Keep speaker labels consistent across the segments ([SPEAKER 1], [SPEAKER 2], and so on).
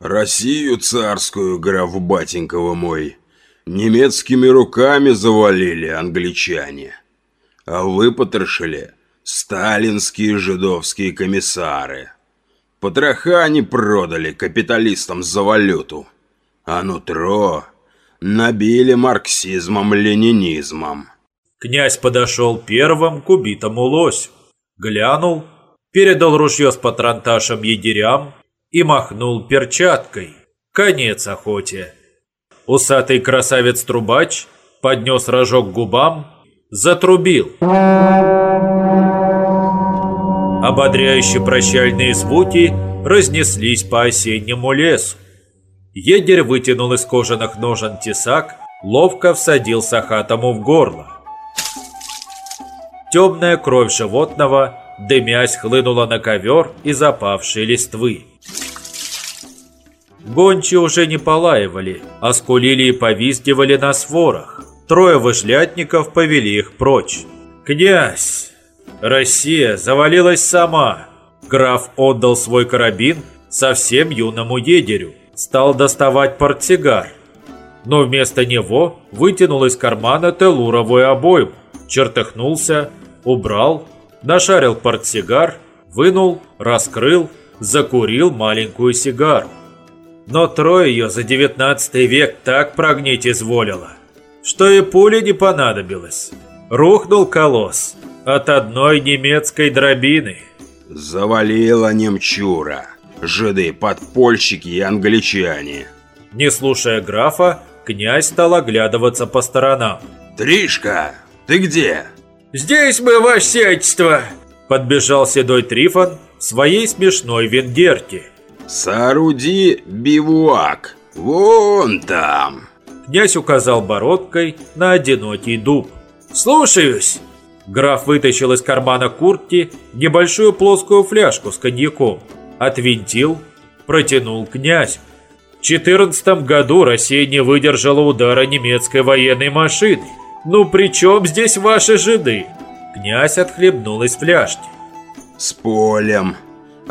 [SPEAKER 1] Россию царскую, граф батенькова мой, немецкими руками завалили англичане. А выпотрошили сталинские жидовские комиссары. Потроха они продали капиталистам за валюту. А нутро набили марксизмом-ленинизмом.
[SPEAKER 2] Князь подошел первым к убитому лосю, глянул, передал ружье с патронташем егерям и махнул перчаткой. Конец охоте. Усатый красавец-трубач поднес рожок к губам, затрубил. Ободряющие прощальные звуки разнеслись по осеннему лесу. Егерь вытянул из кожаных ножен тесак, ловко всадил Сахатому в горло. Темная кровь животного, дымясь, хлынула на ковер и запавшие листвы. Гончи уже не полаивали, а скулили и повиздивали на сворах. Трое выжлятников повели их прочь. «Князь! Россия завалилась сама!» Граф отдал свой карабин совсем юному егерю. Стал доставать портсигар. Но вместо него вытянул из кармана телуровую обойму. Чертыхнулся, убрал, нашарил портсигар, вынул, раскрыл, закурил маленькую сигару. Но трое ее за девятнадцатый век так прогнить изволило, что и пули не понадобилось. Рухнул колосс от одной немецкой дробины.
[SPEAKER 1] Завалила немчура. Жиды-подпольщики и англичане.
[SPEAKER 2] Не слушая графа, князь стал оглядываться по сторонам.
[SPEAKER 1] «Тришка, ты где?»
[SPEAKER 3] «Здесь мы, ваше сиятельство!»
[SPEAKER 2] Подбежал седой Трифон в своей смешной венгерке.
[SPEAKER 1] «Сооруди бивуак, вон там!»
[SPEAKER 2] Князь указал бородкой на одинокий дуб.
[SPEAKER 3] «Слушаюсь!»
[SPEAKER 2] Граф вытащил из кармана куртки небольшую плоскую фляжку с коньяком, отвинтил, протянул князь. В 14 году Россия не выдержала удара немецкой военной машины. Ну при чем здесь ваши жиды? Князь отхлебнул из фляжки.
[SPEAKER 1] С полем.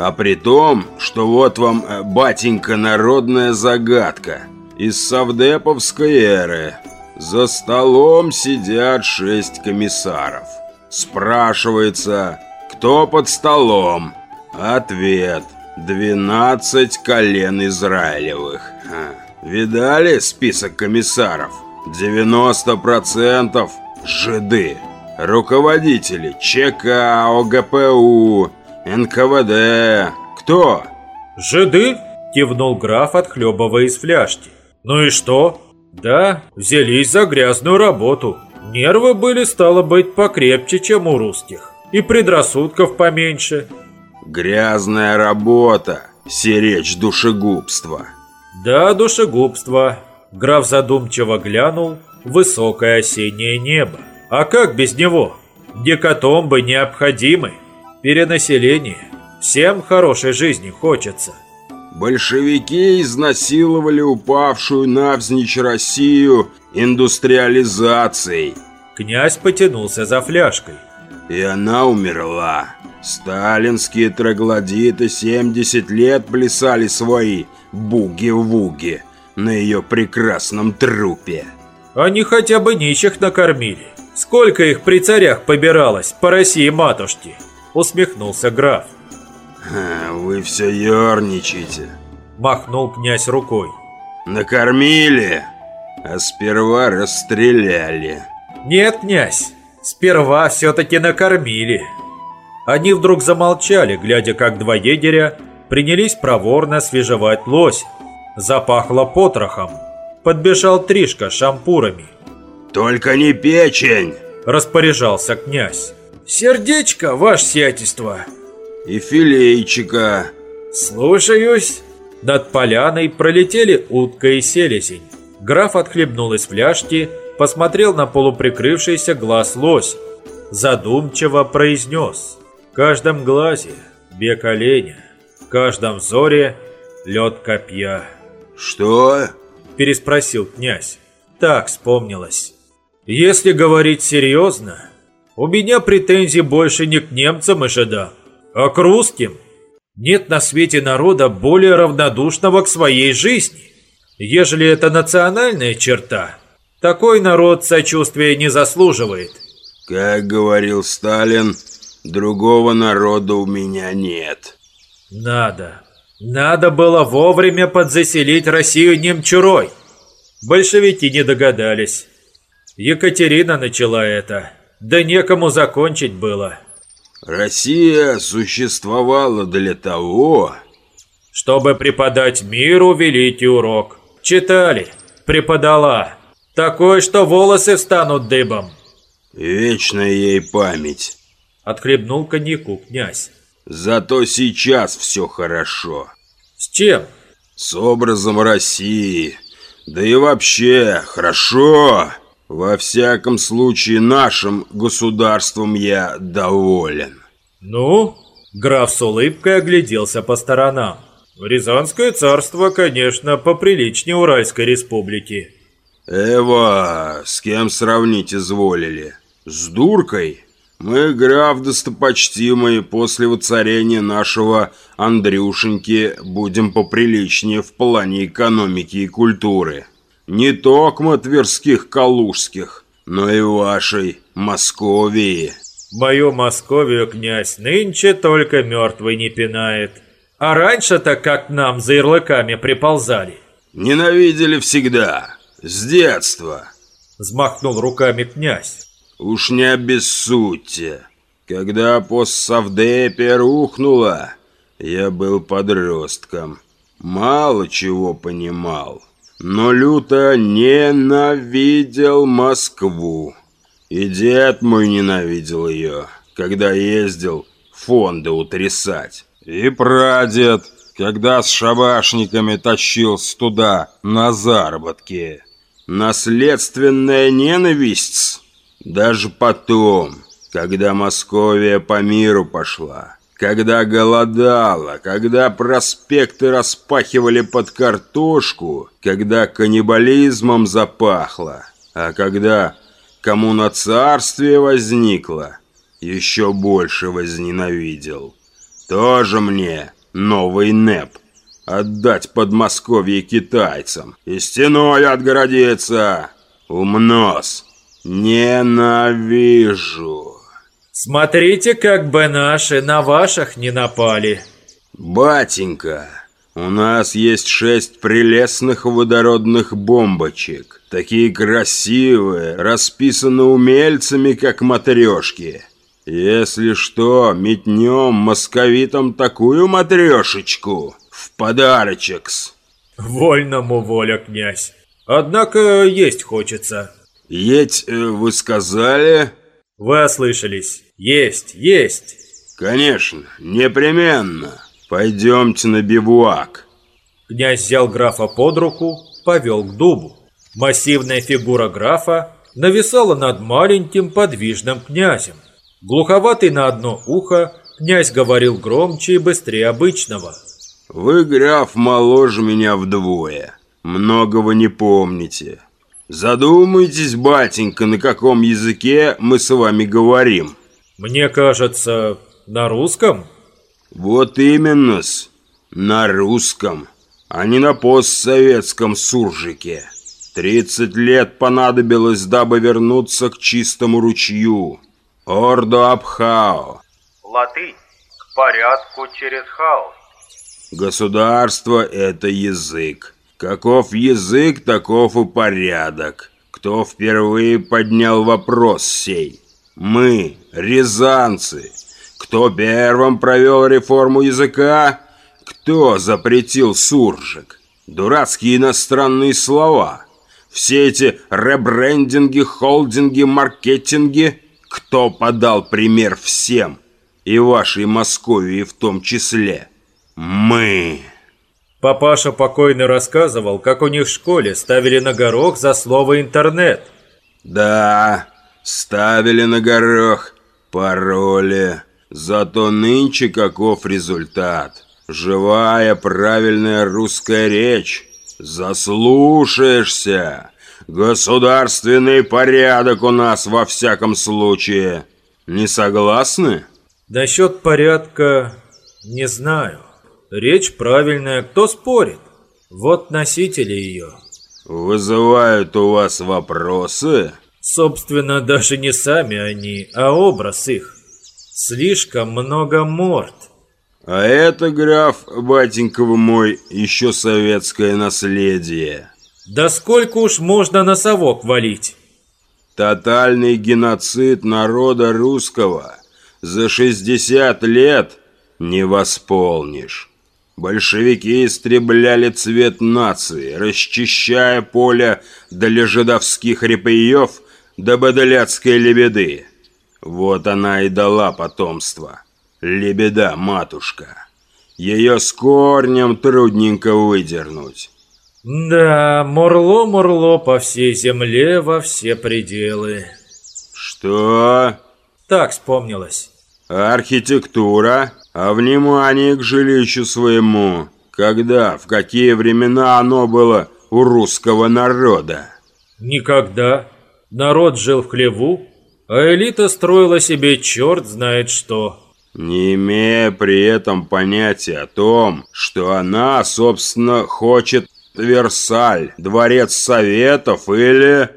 [SPEAKER 1] А при том, что вот вам, э, батенька, народная загадка из Савдеповской эры. За столом сидят шесть комиссаров. Спрашивается, кто под столом? Ответ. Двенадцать колен Израилевых. Видали список комиссаров? 90% жиды. Руководители ЧК, ОГПУ, НКВД. Кто?
[SPEAKER 2] Жиды? Кивнул граф, отхлебывая из фляжки. Ну и что? Да, взялись за грязную работу. Нервы были, стало быть, покрепче, чем у русских. И предрассудков поменьше.
[SPEAKER 1] Грязная работа. Сиречь душегубства.
[SPEAKER 2] Да, душегубство. Граф задумчиво глянул в высокое осеннее небо. А как без него? Декатомбы необходимы. Перенаселение. Всем хорошей жизни хочется.
[SPEAKER 1] Большевики изнасиловали упавшую навзничь Россию индустриализацией.
[SPEAKER 2] Князь потянулся за фляжкой.
[SPEAKER 1] И она умерла. Сталинские троглодиты 70 лет плясали свои буги-вуги на ее прекрасном трупе.
[SPEAKER 2] Они хотя бы нищих накормили. Сколько их при царях побиралось по России матушки? Усмехнулся граф.
[SPEAKER 1] «Вы все ерничаете», –
[SPEAKER 2] махнул князь рукой.
[SPEAKER 1] «Накормили, а сперва расстреляли».
[SPEAKER 2] «Нет, князь, сперва все-таки накормили». Они вдруг замолчали, глядя, как два егеря принялись проворно свежевать лось. Запахло потрохом. Подбежал Тришка с шампурами.
[SPEAKER 1] «Только не печень!»
[SPEAKER 2] – распоряжался князь.
[SPEAKER 3] «Сердечко, ваше сиятельство!»
[SPEAKER 1] и филейчика.
[SPEAKER 3] Слушаюсь.
[SPEAKER 2] Над поляной пролетели утка и селезень. Граф отхлебнул из фляжки, посмотрел на полуприкрывшийся глаз лось. Задумчиво произнес. В каждом глазе бег оленя, в каждом взоре лед копья.
[SPEAKER 1] «Что?»
[SPEAKER 2] – переспросил князь. Так вспомнилось. Если говорить серьезно, у меня претензий больше не к немцам и жидам, а к русским? Нет на свете народа более равнодушного к своей жизни. Ежели это национальная черта, такой народ сочувствия не заслуживает.
[SPEAKER 1] Как говорил Сталин, другого народа у меня нет.
[SPEAKER 2] Надо. Надо было вовремя подзаселить Россию немчурой. Большевики не догадались. Екатерина начала это. Да некому закончить было.
[SPEAKER 1] Россия существовала для того,
[SPEAKER 2] чтобы преподать миру великий урок. Читали, преподала. Такой, что волосы встанут дыбом.
[SPEAKER 1] Вечная ей память.
[SPEAKER 2] Отхлебнул коньяку князь.
[SPEAKER 1] Зато сейчас все хорошо.
[SPEAKER 2] С чем?
[SPEAKER 1] С образом России. Да и вообще, хорошо. Во всяком случае, нашим государством я доволен.
[SPEAKER 2] Ну? Граф с улыбкой огляделся по сторонам. Рязанское царство, конечно, поприличнее Уральской республики.
[SPEAKER 1] Эва, с кем сравнить изволили? С дуркой? Мы, граф достопочтимый, после воцарения нашего Андрюшеньки будем поприличнее в плане экономики и культуры. Не только тверских калужских, но и вашей Московии.
[SPEAKER 2] Мою Московию, князь, нынче только мертвый не пинает. А раньше-то как нам за ярлыками приползали.
[SPEAKER 1] Ненавидели всегда. С детства.
[SPEAKER 2] Взмахнул руками князь.
[SPEAKER 1] Уж не обессудьте. Когда постсовдепия рухнула, я был подростком. Мало чего понимал. Но люто ненавидел Москву. И дед мой ненавидел ее, когда ездил фонды утрясать. И прадед, когда с шабашниками тащился туда на заработки. Наследственная ненависть даже потом, когда Московия по миру пошла, когда голодала, когда проспекты распахивали под картошку, когда каннибализмом запахло, а когда коммуноцарствие возникло, еще больше возненавидел. Тоже мне новый НЭП отдать Подмосковье китайцам и стеной отгородиться. Умнос. Ненавижу.
[SPEAKER 2] Смотрите, как бы наши на ваших не напали.
[SPEAKER 1] Батенька, у нас есть шесть прелестных водородных бомбочек. Такие красивые, расписаны умельцами, как матрешки. Если что, метнем московитам такую матрешечку, в подарочек-с.
[SPEAKER 2] Вольному воля, князь. Однако есть хочется.
[SPEAKER 1] Еть, э, вы сказали?
[SPEAKER 2] Вы ослышались. Есть, есть.
[SPEAKER 1] Конечно, непременно. Пойдемте на бивуак.
[SPEAKER 2] Князь взял графа под руку, повел к дубу. Массивная фигура графа нависала над маленьким подвижным князем. Глуховатый на одно ухо, князь говорил громче и быстрее обычного.
[SPEAKER 1] Вы, граф, моложе меня вдвое. Многого не помните. Задумайтесь, батенька, на каком языке мы с вами говорим.
[SPEAKER 2] Мне кажется, на русском?
[SPEAKER 1] Вот именно-с, на русском, а не на постсоветском суржике. Тридцать лет понадобилось, дабы вернуться к чистому ручью. Ордо Абхао.
[SPEAKER 2] Латынь. К порядку через хаос.
[SPEAKER 1] Государство – это язык. Каков язык, таков и порядок. Кто впервые поднял вопрос сей? Мы, рязанцы. Кто первым провел реформу языка? Кто запретил суржик? Дурацкие иностранные слова. Все эти ребрендинги, холдинги, маркетинги. Кто подал пример всем? И вашей Московии в том числе. Мы.
[SPEAKER 2] Папаша покойно рассказывал, как у них в школе ставили на горох за слово «интернет».
[SPEAKER 1] Да, ставили на горох пароли. Зато нынче каков результат? Живая, правильная русская речь. Заслушаешься. Государственный порядок у нас во всяком случае. Не согласны?
[SPEAKER 2] Насчет порядка не знаю. Речь правильная, кто спорит? Вот носители ее.
[SPEAKER 1] Вызывают у вас вопросы?
[SPEAKER 2] Собственно, даже не сами они, а образ их. Слишком много морд.
[SPEAKER 1] А это, граф, батенька вы мой, еще советское наследие.
[SPEAKER 2] Да сколько уж можно на совок валить?
[SPEAKER 1] Тотальный геноцид народа русского за 60 лет не восполнишь. Большевики истребляли цвет нации, расчищая поле для жидовских репеев до бадаляцкой лебеды. Вот она и дала потомство. Лебеда, матушка. Ее с корнем трудненько выдернуть.
[SPEAKER 2] Да, мурло-мурло по всей земле во все пределы.
[SPEAKER 1] Что?
[SPEAKER 2] Так вспомнилось.
[SPEAKER 1] Архитектура, а внимание к жилищу своему. Когда, в какие времена оно было у русского народа?
[SPEAKER 2] Никогда. Народ жил в хлеву, а элита строила себе черт знает что.
[SPEAKER 1] Не имея при этом понятия о том, что она, собственно, хочет Версаль, Дворец Советов или...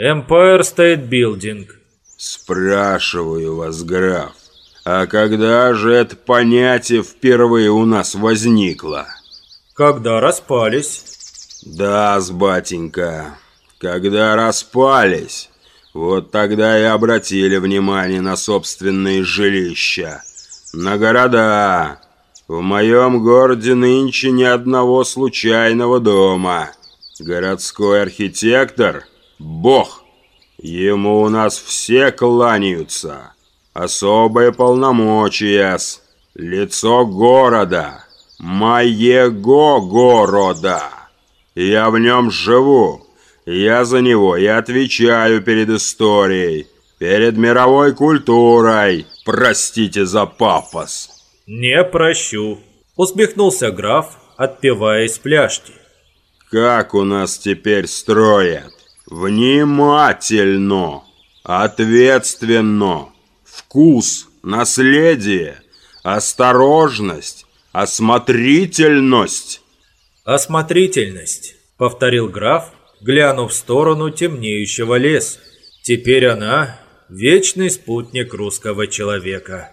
[SPEAKER 2] Empire State Building.
[SPEAKER 1] Спрашиваю вас, граф, а когда же это понятие впервые у нас возникло?
[SPEAKER 2] Когда распались.
[SPEAKER 1] Да, с батенька, когда распались, вот тогда и обратили внимание на собственные жилища, на города, в моем городе нынче ни одного случайного дома. Городской архитектор – бог. Ему у нас все кланяются. Особые полномочия -с. Лицо города. Моего города. Я в нем живу. Я за него и отвечаю перед историей. Перед мировой культурой. Простите за пафос.
[SPEAKER 2] «Не прощу», — усмехнулся граф, отпивая из пляжки.
[SPEAKER 1] «Как у нас теперь строят? Внимательно, ответственно, вкус, наследие, осторожность, осмотрительность».
[SPEAKER 2] «Осмотрительность», — повторил граф, глянув в сторону темнеющего леса. «Теперь она — вечный спутник русского человека».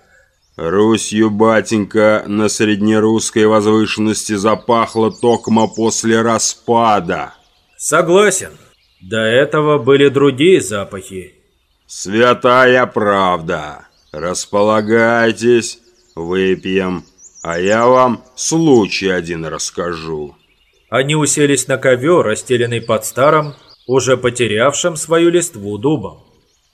[SPEAKER 1] Русью, батенька, на среднерусской возвышенности запахло токмо после распада.
[SPEAKER 2] Согласен. До этого были другие запахи.
[SPEAKER 1] Святая правда. Располагайтесь, выпьем, а я вам случай один расскажу.
[SPEAKER 2] Они уселись на ковер, расстеленный под старым, уже потерявшим свою листву дубом.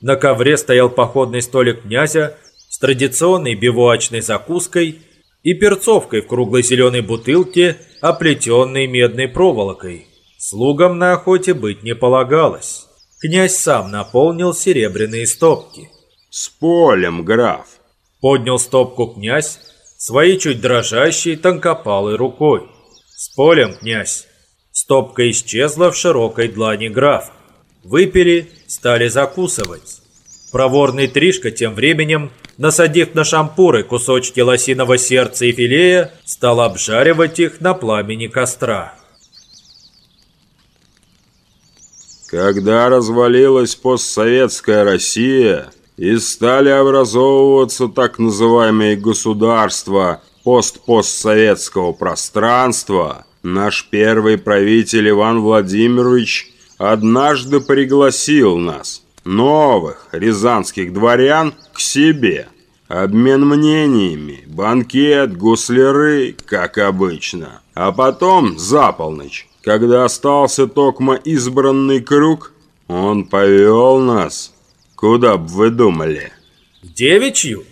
[SPEAKER 2] На ковре стоял походный столик князя с традиционной бивуачной закуской и перцовкой в круглой зеленой бутылке, оплетенной медной проволокой. Слугам на охоте быть не полагалось. Князь сам наполнил серебряные стопки.
[SPEAKER 1] «С полем, граф!»
[SPEAKER 2] Поднял стопку князь своей чуть дрожащей тонкопалой рукой. «С полем, князь!» Стопка исчезла в широкой длани графа. Выпили, стали закусывать. Проворный Тришка тем временем насадив на шампуры кусочки лосиного сердца и филея, стал обжаривать их на пламени костра.
[SPEAKER 1] Когда развалилась постсоветская Россия и стали образовываться так называемые государства постпостсоветского пространства, наш первый правитель Иван Владимирович однажды пригласил нас – новых рязанских дворян к себе. Обмен мнениями, банкет, гусляры, как обычно. А потом, за полночь, когда остался токмо избранный круг, он повел нас. Куда б вы думали?
[SPEAKER 2] В девичью?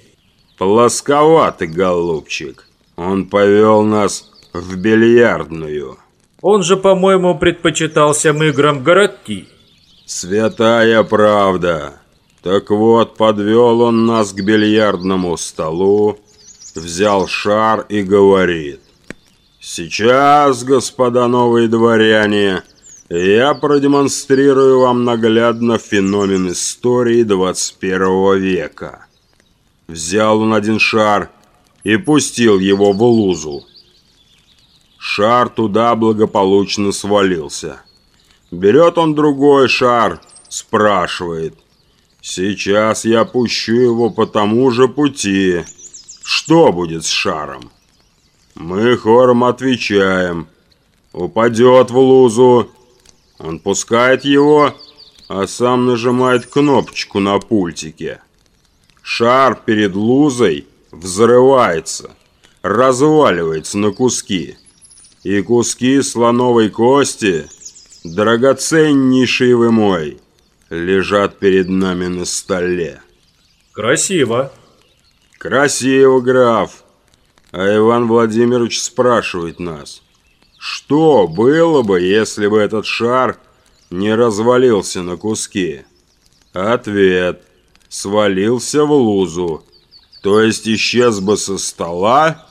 [SPEAKER 1] Плосковатый голубчик. Он повел нас в бильярдную.
[SPEAKER 2] Он же, по-моему, предпочитал всем играм городки.
[SPEAKER 1] Святая правда. Так вот, подвел он нас к бильярдному столу, взял шар и говорит. Сейчас, господа новые дворяне, я продемонстрирую вам наглядно феномен истории 21 века. Взял он один шар и пустил его в лузу. Шар туда благополучно свалился. Берет он другой шар, спрашивает. Сейчас я пущу его по тому же пути. Что будет с шаром? Мы хором отвечаем. Упадет в лузу. Он пускает его, а сам нажимает кнопочку на пультике. Шар перед лузой взрывается, разваливается на куски. И куски слоновой кости, драгоценнейший вы мой, лежат перед нами на столе.
[SPEAKER 2] Красиво.
[SPEAKER 1] Красиво, граф. А Иван Владимирович спрашивает нас, что было бы, если бы этот шар не развалился на куски? Ответ. Свалился в лузу. То есть исчез бы со стола?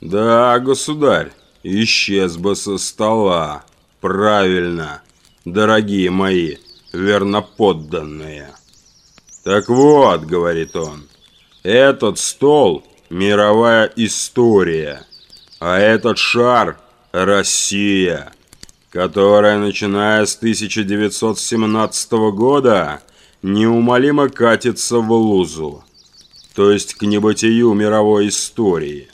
[SPEAKER 1] Да, государь, исчез бы со стола. Правильно, дорогие мои верноподданные. Так вот, говорит он, этот стол – мировая история, а этот шар – Россия, которая, начиная с 1917 года, неумолимо катится в лузу, то есть к небытию мировой истории.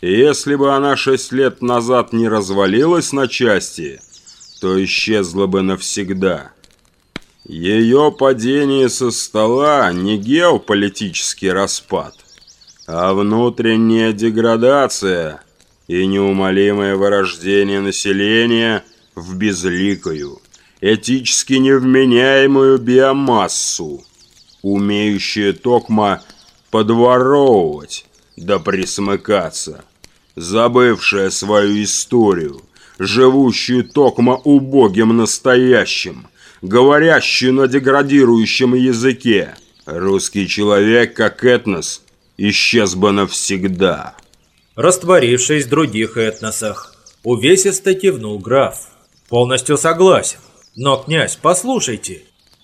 [SPEAKER 1] Если бы она шесть лет назад не развалилась на части, то исчезла бы навсегда – ее падение со стола не геополитический распад, а внутренняя деградация и неумолимое вырождение населения в безликую, этически невменяемую биомассу, умеющую токмо подворовывать да присмыкаться, забывшая свою историю, живущую токмо убогим настоящим, говорящую на деградирующем языке. Русский человек, как этнос, исчез бы навсегда.
[SPEAKER 2] Растворившись в других этносах, увесисто кивнул граф. Полностью согласен. Но, князь, послушайте.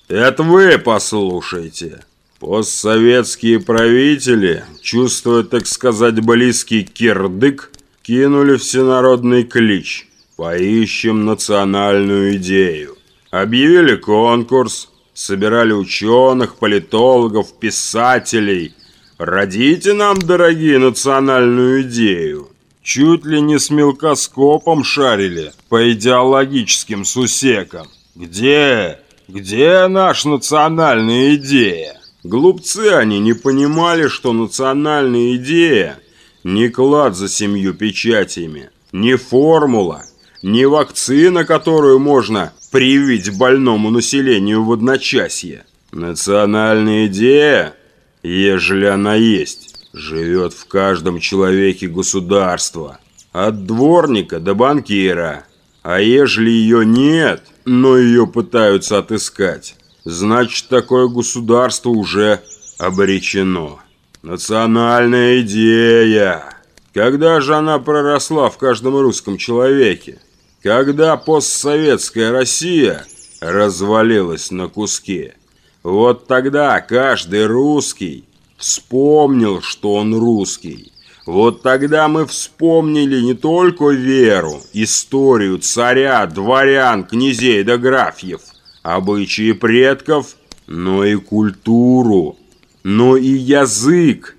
[SPEAKER 1] Это вы послушайте. Постсоветские правители, чувствуя, так сказать, близкий кирдык, кинули всенародный клич «Поищем национальную идею». Объявили конкурс, собирали ученых, политологов, писателей. Родите нам, дорогие, национальную идею. Чуть ли не с мелкоскопом шарили по идеологическим сусекам. Где, где наша национальная идея? Глупцы они не понимали, что национальная идея не клад за семью печатями, не формула, не вакцина, которую можно привить больному населению в одночасье. Национальная идея, ежели она есть, живет в каждом человеке государства. От дворника до банкира. А ежели ее нет, но ее пытаются отыскать, значит такое государство уже обречено. Национальная идея. Когда же она проросла в каждом русском человеке? Когда постсоветская Россия развалилась на куски, вот тогда каждый русский вспомнил, что он русский. Вот тогда мы вспомнили не только веру, историю царя, дворян, князей да графьев, обычаи предков, но и культуру, но и язык.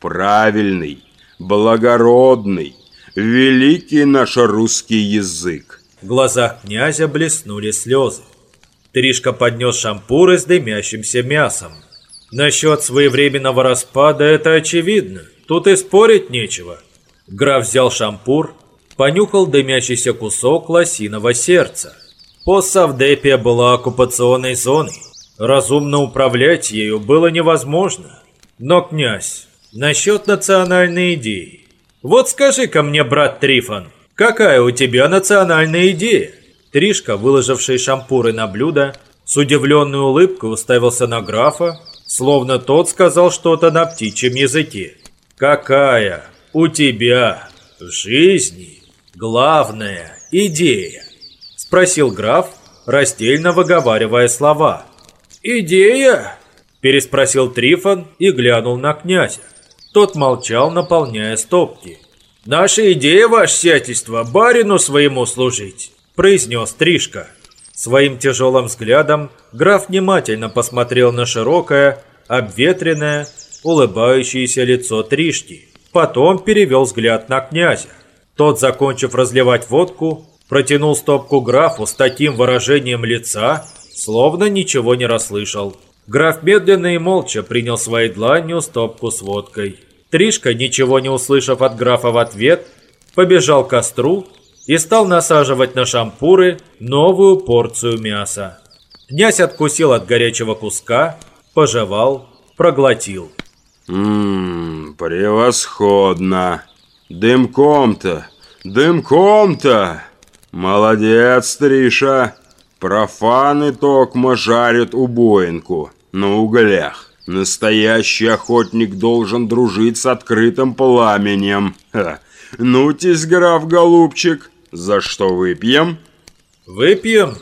[SPEAKER 1] Правильный, благородный, великий наш русский язык.
[SPEAKER 2] В глазах князя блеснули слезы. Тришка поднес шампуры с дымящимся мясом. Насчет своевременного распада это очевидно. Тут и спорить нечего. Граф взял шампур, понюхал дымящийся кусок лосиного сердца. Постсавдепия была оккупационной зоной. Разумно управлять ею было невозможно. Но, князь, насчет национальной идеи. Вот скажи-ка мне, брат Трифон, какая у тебя национальная идея? Тришка, выложивший шампуры на блюдо, с удивленной улыбкой уставился на графа, словно тот сказал что-то на птичьем языке. «Какая у тебя в жизни главная идея?» Спросил граф, растельно выговаривая слова.
[SPEAKER 3] «Идея?»
[SPEAKER 2] Переспросил Трифон и глянул на князя. Тот молчал, наполняя стопки.
[SPEAKER 3] Наша идея, ваше сиятельство, барину своему служить», –
[SPEAKER 2] произнес Тришка. Своим тяжелым взглядом граф внимательно посмотрел на широкое, обветренное, улыбающееся лицо Тришки. Потом перевел взгляд на князя. Тот, закончив разливать водку, протянул стопку графу с таким выражением лица, словно ничего не расслышал. Граф медленно и молча принял своей дланью стопку с водкой. Тришка, ничего не услышав от графа в ответ, побежал к костру и стал насаживать на шампуры новую порцию мяса. Князь откусил от горячего куска, пожевал, проглотил.
[SPEAKER 1] Ммм, превосходно. Дымком-то, дымком-то. Молодец, Триша. Профаны токмо жарят убоинку на углях. Настоящий охотник должен дружить с открытым пламенем. Ха. Ну-тесь, граф Голубчик, за что выпьем?
[SPEAKER 2] Выпьем?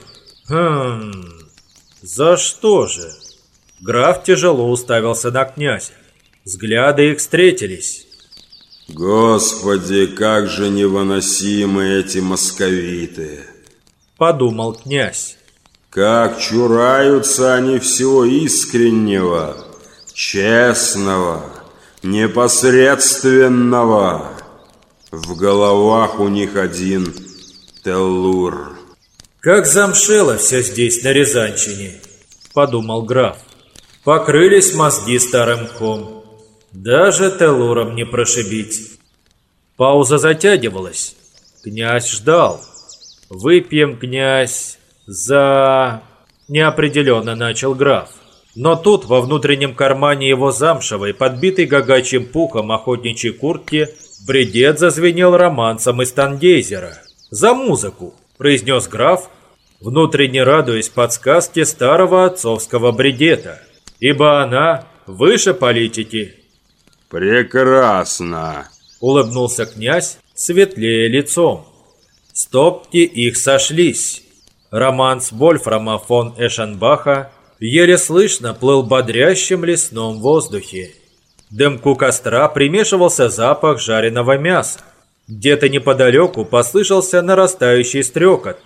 [SPEAKER 2] Хм, за что же? Граф тяжело уставился на князя. Взгляды их встретились.
[SPEAKER 1] Господи, как же невыносимы эти московиты!
[SPEAKER 2] Подумал князь.
[SPEAKER 1] Как чураются они всего искреннего, честного, непосредственного. В головах у них один Теллур.
[SPEAKER 2] Как замшело все здесь, на Рязанщине, подумал граф. Покрылись мозги старым мхом. Даже Теллуром не прошибить. Пауза затягивалась. Князь ждал. Выпьем, князь, за... Неопределенно начал граф. Но тут во внутреннем кармане его замшевой, подбитой гагачьим пухом охотничьей куртки, бредет зазвенел романсом из Тангейзера. «За музыку!» – произнес граф, внутренне радуясь подсказке старого отцовского бредета, ибо она выше политики.
[SPEAKER 1] «Прекрасно!»
[SPEAKER 2] – улыбнулся князь, светлее лицом. Стопки их сошлись. Романс Вольфрама фон Эшенбаха еле слышно плыл бодрящим лесном воздухе. Дымку костра примешивался запах жареного мяса. Где-то неподалеку послышался нарастающий стрекот.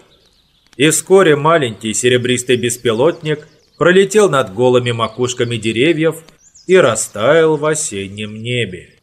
[SPEAKER 2] И вскоре маленький серебристый беспилотник пролетел над голыми макушками деревьев и растаял в осеннем небе.